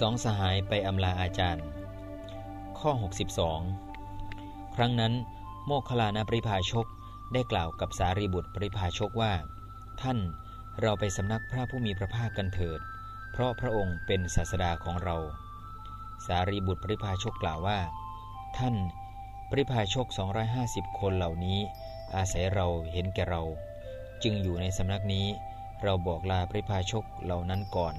สองสหายไปอำลาอาจารย์ ข้อ 62 ครั้งนั้นโมคคลานาปริภาชกได้กล่าวกับสารีบุตรปริภาชกว่า ท่านเราไปสำนักพระผู้มีพระภาคกันเถิด เพราะพระองค์เป็นศาสดาของเรา สารีบุตรปริภาชกกล่าวว่า ท่านปริภาชก 250 คนเหล่านี้ อาศัยเราเห็นแก่เรา จึงอยู่ในสำนักนี้เราบอกลาปริภาชกเหล่านั้นก่อน